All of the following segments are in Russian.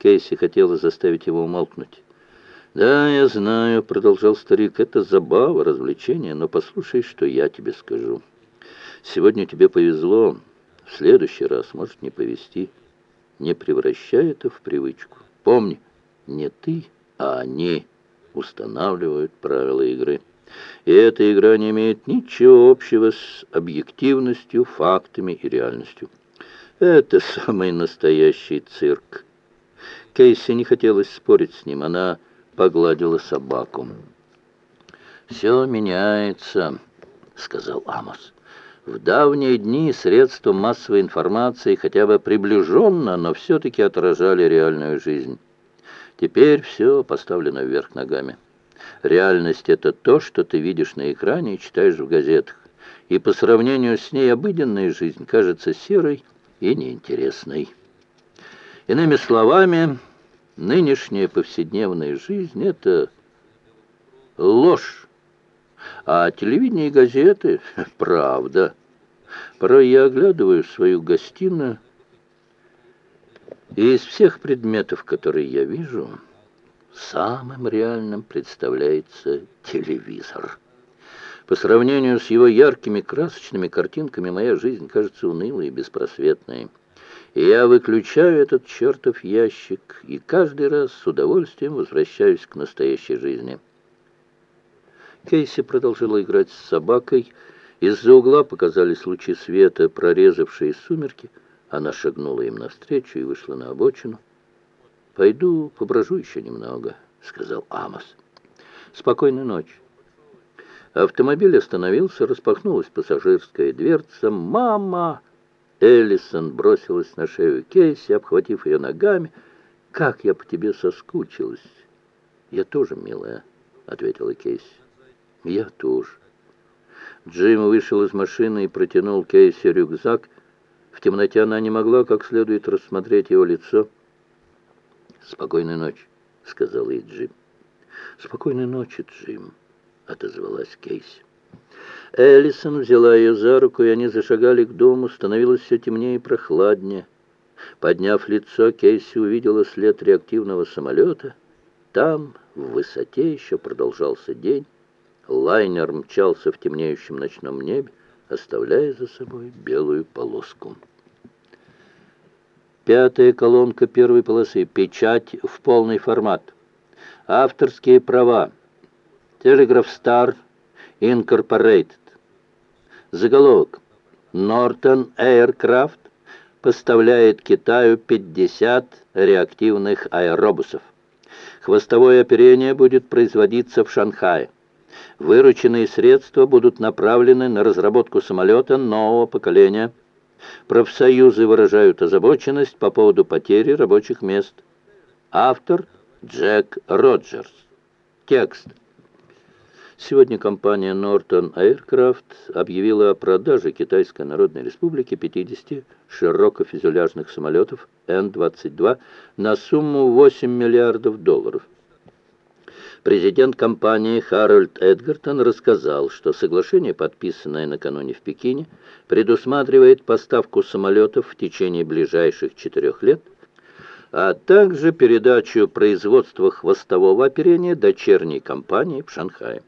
Кейси хотела заставить его умолкнуть. «Да, я знаю», — продолжал старик, — «это забава, развлечение, но послушай, что я тебе скажу. Сегодня тебе повезло, в следующий раз может не повезти. Не превращай это в привычку. Помни, не ты, а они устанавливают правила игры. И эта игра не имеет ничего общего с объективностью, фактами и реальностью. Это самый настоящий цирк». Кейси не хотелось спорить с ним, она погладила собаку. «Все меняется», — сказал Амос. «В давние дни средства массовой информации хотя бы приближенно, но все-таки отражали реальную жизнь. Теперь все поставлено вверх ногами. Реальность — это то, что ты видишь на экране и читаешь в газетах. И по сравнению с ней обыденная жизнь кажется серой и неинтересной. Иными словами, Нынешняя повседневная жизнь — это ложь, а телевидение и газеты — правда. Порой я оглядываю свою гостиную, и из всех предметов, которые я вижу, самым реальным представляется телевизор. По сравнению с его яркими красочными картинками моя жизнь кажется унылой и беспросветной. Я выключаю этот чертов ящик и каждый раз с удовольствием возвращаюсь к настоящей жизни. Кейси продолжила играть с собакой. Из-за угла показались лучи света, прорезавшие сумерки. Она шагнула им навстречу и вышла на обочину. «Пойду поброжу еще немного», — сказал Амос. «Спокойной ночи». Автомобиль остановился, распахнулась пассажирская дверца. «Мама!» Эллисон бросилась на шею Кейси, обхватив ее ногами. «Как я по тебе соскучилась!» «Я тоже, милая», — ответила Кейси. «Я тоже». Джим вышел из машины и протянул Кейси рюкзак. В темноте она не могла как следует рассмотреть его лицо. «Спокойной ночи», — сказал ей Джим. «Спокойной ночи, Джим», — отозвалась Кейси. Эллисон взяла ее за руку, и они зашагали к дому. Становилось все темнее и прохладнее. Подняв лицо, Кейси увидела след реактивного самолета. Там, в высоте, еще продолжался день. Лайнер мчался в темнеющем ночном небе, оставляя за собой белую полоску. Пятая колонка первой полосы. Печать в полный формат. Авторские права. Телеграф Стар Инкорпорейтед. Заголовок. Нортон Aircraft поставляет Китаю 50 реактивных аэробусов. Хвостовое оперение будет производиться в Шанхае. Вырученные средства будут направлены на разработку самолета нового поколения. Профсоюзы выражают озабоченность по поводу потери рабочих мест. Автор Джек Роджерс. Текст. Сегодня компания Norton Aircraft объявила о продаже Китайской Народной Республике 50 широкофюзеляжных самолетов Н-22 на сумму 8 миллиардов долларов. Президент компании Харальд Эдгартон рассказал, что соглашение, подписанное накануне в Пекине, предусматривает поставку самолетов в течение ближайших четырех лет, а также передачу производства хвостового оперения дочерней компании в Шанхае.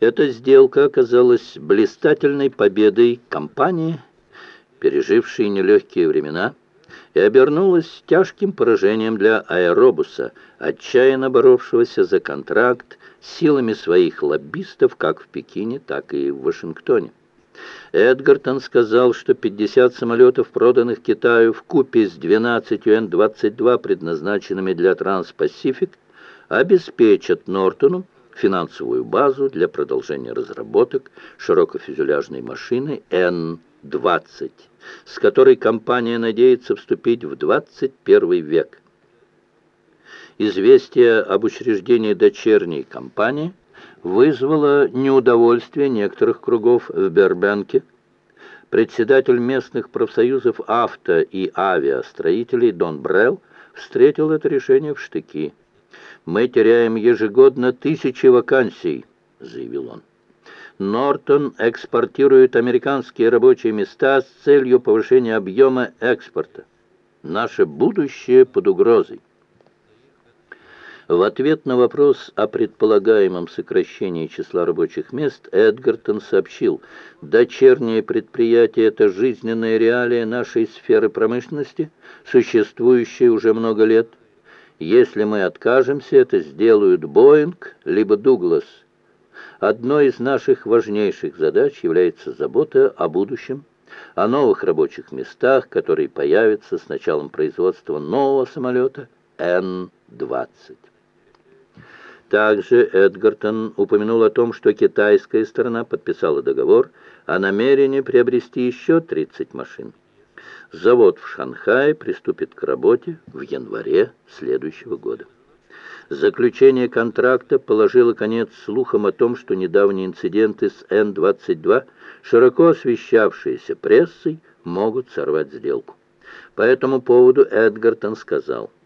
Эта сделка оказалась блистательной победой компании, пережившей нелегкие времена, и обернулась тяжким поражением для аэробуса, отчаянно боровшегося за контракт силами своих лоббистов как в Пекине, так и в Вашингтоне. Эдгартон сказал, что 50 самолетов, проданных Китаю в купе с 12 Н-22, предназначенными для Транспасифик, обеспечат Нортону финансовую базу для продолжения разработок широкофюзеляжной машины Н-20, с которой компания надеется вступить в 21 век. Известие об учреждении дочерней компании вызвало неудовольствие некоторых кругов в Бербенке. Председатель местных профсоюзов авто и авиастроителей Дон Брелл встретил это решение в штыки. «Мы теряем ежегодно тысячи вакансий», — заявил он. «Нортон экспортирует американские рабочие места с целью повышения объема экспорта. Наше будущее под угрозой». В ответ на вопрос о предполагаемом сокращении числа рабочих мест Эдгартон сообщил, дочернее предприятие – это жизненная реалия нашей сферы промышленности, существующая уже много лет. Если мы откажемся, это сделают Боинг либо Дуглас. Одной из наших важнейших задач является забота о будущем, о новых рабочих местах, которые появятся с началом производства нового самолета Н-20. Также Эдгартон упомянул о том, что китайская сторона подписала договор о намерении приобрести еще 30 машин. Завод в Шанхае приступит к работе в январе следующего года. Заключение контракта положило конец слухам о том, что недавние инциденты с Н-22, широко освещавшиеся прессой, могут сорвать сделку. По этому поводу Эдгартон сказал –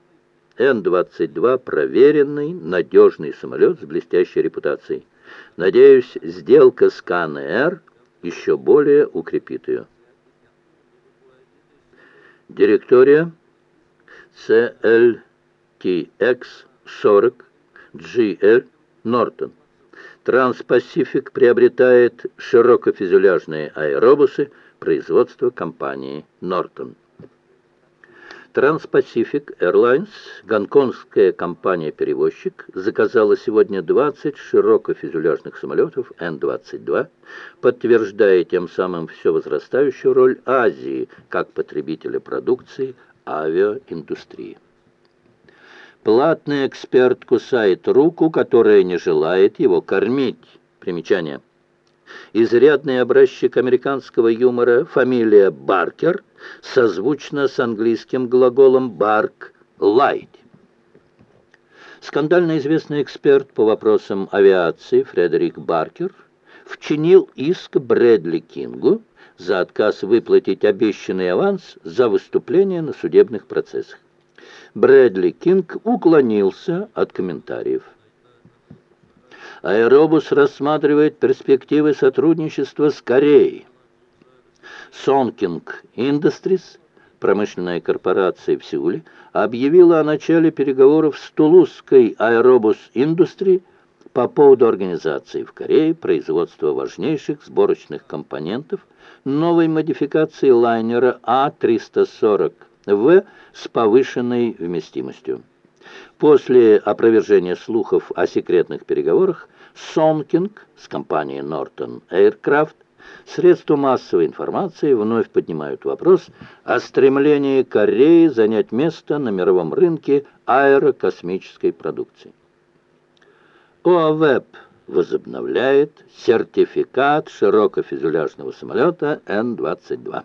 Н-22 – проверенный, надежный самолет с блестящей репутацией. Надеюсь, сделка с КНР еще более укрепит ее. Директория CLTX-40 GL Нортон. Транспасифик приобретает широкофюзеляжные аэробусы производства компании Нортон. Trans-Pacific Airlines, гонконгская компания-перевозчик, заказала сегодня 20 широкофюзеляжных самолетов Н-22, подтверждая тем самым все возрастающую роль Азии как потребителя продукции авиаиндустрии. Платный эксперт кусает руку, которая не желает его кормить. Примечание – изрядный образчик американского юмора, фамилия Баркер, созвучна с английским глаголом «барк» — «лайт». Скандально известный эксперт по вопросам авиации Фредерик Баркер вчинил иск Брэдли Кингу за отказ выплатить обещанный аванс за выступление на судебных процессах. Брэдли Кинг уклонился от комментариев. Аэробус рассматривает перспективы сотрудничества с Кореей. Сонкинг Industries, промышленная корпорация в Сеуле, объявила о начале переговоров с Тулузской Аэробус Industry по поводу организации в Корее производства важнейших сборочных компонентов новой модификации лайнера А-340В с повышенной вместимостью. После опровержения слухов о секретных переговорах Сонкинг с компанией Norton Aircraft средства массовой информации вновь поднимают вопрос о стремлении Кореи занять место на мировом рынке аэрокосмической продукции. ОАВЭП возобновляет сертификат широкофюзеляжного самолета Н-22.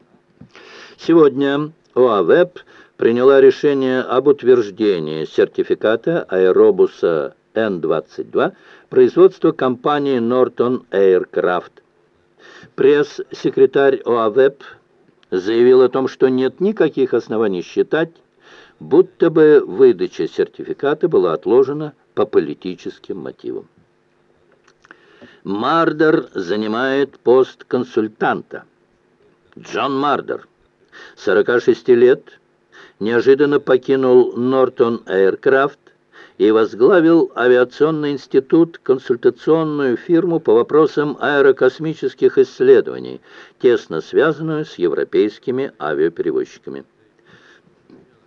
Сегодня ОАВЭП приняла решение об утверждении сертификата аэробуса Н-22 производства компании Norton Aircraft. Пресс-секретарь ОАВЭП заявил о том, что нет никаких оснований считать, будто бы выдача сертификата была отложена по политическим мотивам. Мардер занимает пост консультанта. Джон Мардер, 46 лет, неожиданно покинул Нортон Aircraft и возглавил авиационный институт, консультационную фирму по вопросам аэрокосмических исследований, тесно связанную с европейскими авиаперевозчиками.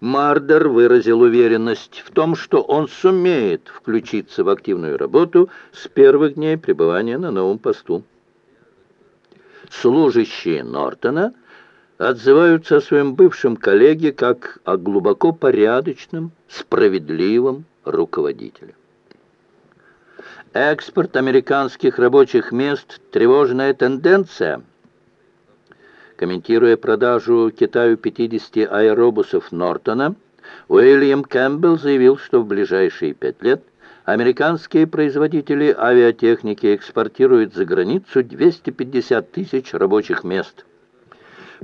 Мардер выразил уверенность в том, что он сумеет включиться в активную работу с первых дней пребывания на новом посту. Служащие Нортона – отзываются о своем бывшем коллеге как о глубоко порядочном, справедливом руководителе. Экспорт американских рабочих мест – тревожная тенденция. Комментируя продажу Китаю 50 аэробусов Нортона, Уильям Кэмпбелл заявил, что в ближайшие пять лет американские производители авиатехники экспортируют за границу 250 тысяч рабочих мест –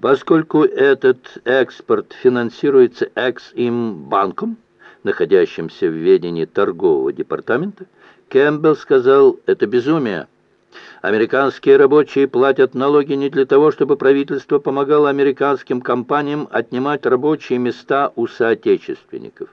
Поскольку этот экспорт финансируется Экс-Им-банком, находящимся в ведении торгового департамента, Кэмпбелл сказал, это безумие. Американские рабочие платят налоги не для того, чтобы правительство помогало американским компаниям отнимать рабочие места у соотечественников.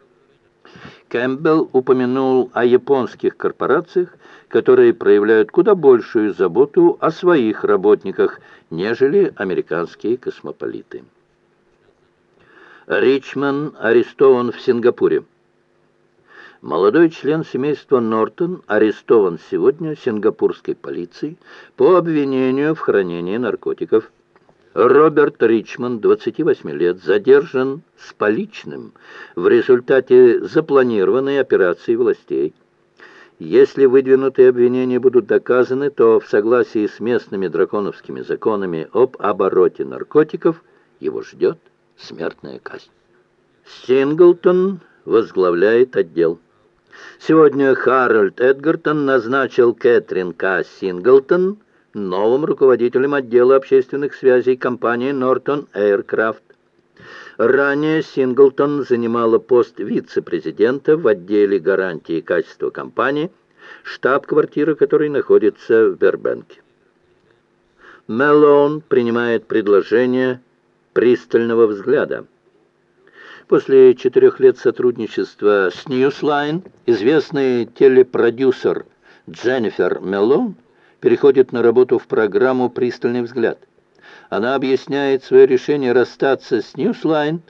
Кэмпбелл упомянул о японских корпорациях, которые проявляют куда большую заботу о своих работниках, нежели американские космополиты. Ричман арестован в Сингапуре. Молодой член семейства Нортон арестован сегодня сингапурской полицией по обвинению в хранении наркотиков. Роберт Ричман, 28 лет, задержан с поличным в результате запланированной операции властей. Если выдвинутые обвинения будут доказаны, то в согласии с местными драконовскими законами об обороте наркотиков его ждет смертная казнь. Синглтон возглавляет отдел. Сегодня Харальд Эдгартон назначил Кэтрин К. Синглтон новым руководителем отдела общественных связей компании Norton Aircraft. Ранее Синглтон занимала пост вице-президента в отделе гарантии качества компании, штаб-квартира которой находится в Бербенке. Мелон принимает предложение пристального взгляда. После четырех лет сотрудничества с Newsline известный телепродюсер Дженнифер Мелон переходит на работу в программу «Пристальный взгляд». Она объясняет свое решение расстаться с Newsline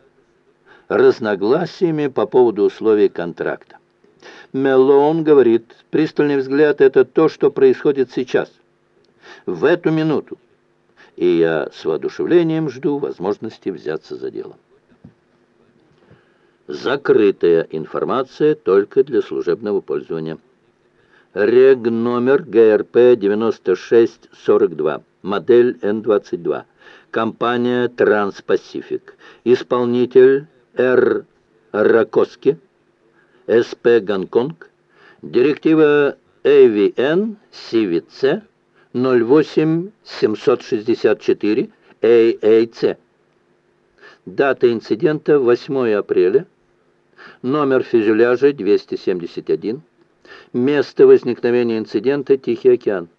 разногласиями по поводу условий контракта. Мелон говорит, пристальный взгляд – это то, что происходит сейчас, в эту минуту, и я с воодушевлением жду возможности взяться за дело. Закрытая информация только для служебного пользования. Рег номер ГРП 9642, модель Н-22, компания Транспасифик, исполнитель Р. Ракоски, СП Гонконг, директива AVN CVC 08764 AAC. Дата инцидента 8 апреля, номер фюзеляжа 271, Место возникновения инцидента – Тихий океан.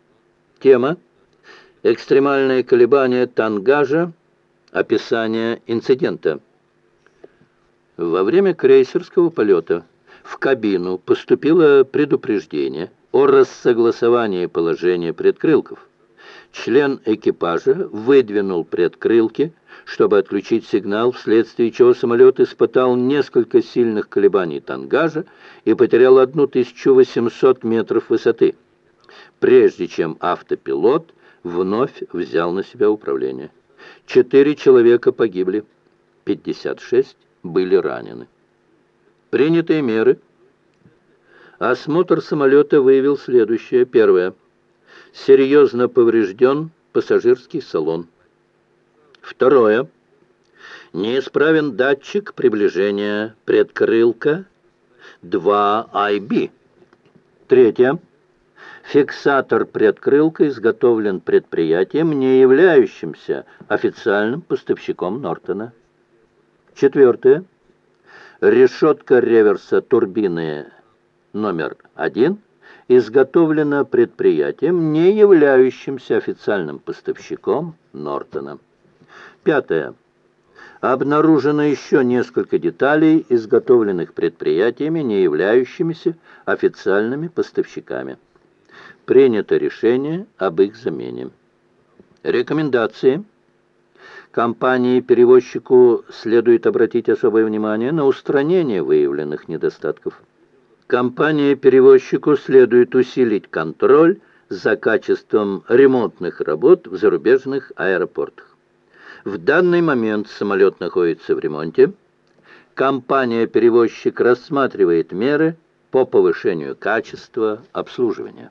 Тема – экстремальные колебания тангажа, описание инцидента. Во время крейсерского полета в кабину поступило предупреждение о рассогласовании положения предкрылков. Член экипажа выдвинул предкрылки, чтобы отключить сигнал, вследствие чего самолет испытал несколько сильных колебаний тангажа и потерял 1800 метров высоты, прежде чем автопилот вновь взял на себя управление. Четыре человека погибли, 56 были ранены. Принятые меры. Осмотр самолета выявил следующее. Первое. Серьезно поврежден пассажирский салон. Второе. Неисправен датчик приближения предкрылка 2IB. Третье. Фиксатор предкрылка изготовлен предприятием, не являющимся официальным поставщиком Нортона. Четвертое. Решетка реверса турбины номер один изготовлена предприятием, не являющимся официальным поставщиком Нортона. Пятое. Обнаружено еще несколько деталей, изготовленных предприятиями, не являющимися официальными поставщиками. Принято решение об их замене. Рекомендации. Компании-перевозчику следует обратить особое внимание на устранение выявленных недостатков. Компании-перевозчику следует усилить контроль за качеством ремонтных работ в зарубежных аэропортах. В данный момент самолет находится в ремонте. Компания-перевозчик рассматривает меры по повышению качества обслуживания.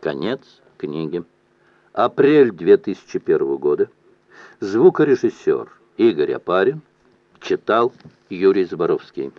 Конец книги. Апрель 2001 года. Звукорежиссер Игорь Апарин читал Юрий Заборовский.